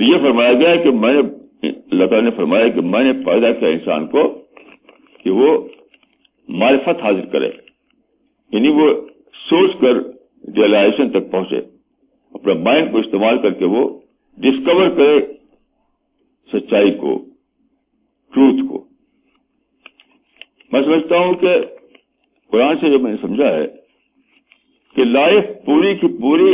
تو یہ فرمایا گیا کہ میں نے اللہ تعالیٰ نے فرمایا کہ میں نے پیدا کیا انسان کو کہ وہ معرفت حاضر کرے یعنی وہ سوچ کر ریئلائزیشن تک پہنچے، اپنا مائنڈ کو استعمال کر کے وہ ڈسکور کرے سچائی کو ٹروتھ کو۔ میں سمجھتا ہوں کہ قرآن سے جو میں نے سمجھا ہے کہ لائف پوری کی پوری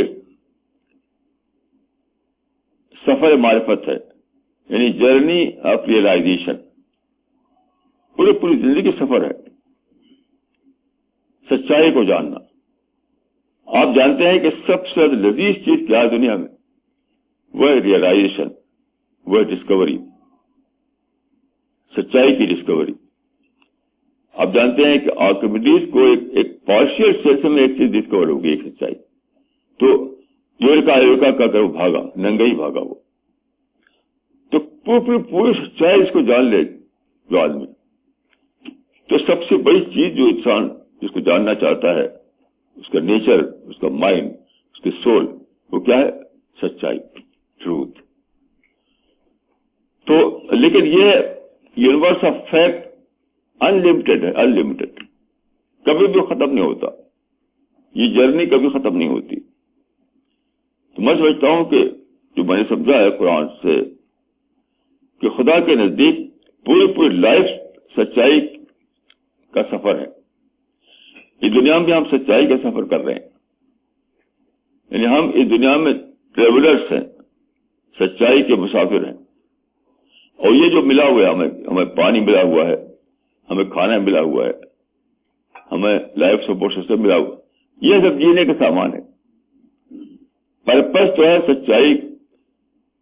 سفر معرفت ہے یعنی جرنی آف ریئلائزیشن پوری پوری زندگی سفر ہے۔ سچائی کو جاننا۔ آپ جانتے ہیں کہ سب سے لذیذ چیز کیا ہے دنیا میں؟ وہ ریئلائزیشن وہ ڈسکوری سچائی کی ڈسکوری آپ جانتے ہیں کہ آرکمیڈیز کو ایک ایک پارشل سیشن میں ایک چیز ڈسکور ہوگی، ایک سچائی۔ تو یورکا یورکا کا کر وہ بھاگا، ننگا ہی بھاگا وہ۔ تو پوری پوری سچائی اس کو جان لے، جو آدمی۔ تو سب سے بڑی چیز جو انسان جس کو جاننا چاہتا ہے، اس کا نیچر، اس کا مائنڈ اس کی سول وہ کیا ہے؟ سچائی ٹروتھ تو لیکن یہ یونیورس آف فیکٹ انلمیٹڈ ہے انلمیٹڈ کبھی بھی ختم نہیں ہوتا۔ یہ جرنی کبھی ختم نہیں ہوتی۔ تو میں سمجھتا ہوں کہ جو میں نے سمجھا ہے قرآن سے کہ خدا کے نزدیک پوری پوری لائف سچائی کا سفر ہے۔ اس دنیا میں ہم سچائی کا سفر کر رہے ہیں۔ یعنی ہم اس دنیا میں ٹریولرس ہیں، سچائی کے مسافر ہیں۔ اور یہ جو ملا ہوا ہے، ہمیں ہمیں پانی ملا ہوا ہے، ہمیں کھانا ملا ہوا ہے، ہمیں لائف سپورٹ سسٹم ملا ہوا یہ سب جینے کا سامان ہے۔ پرپز تو ہے، سچائی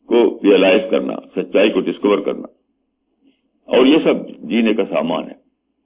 کو ریئلائز کرنا سچائی کو ڈسکور کرنا۔ اور یہ سب جینے کا سامان ہے۔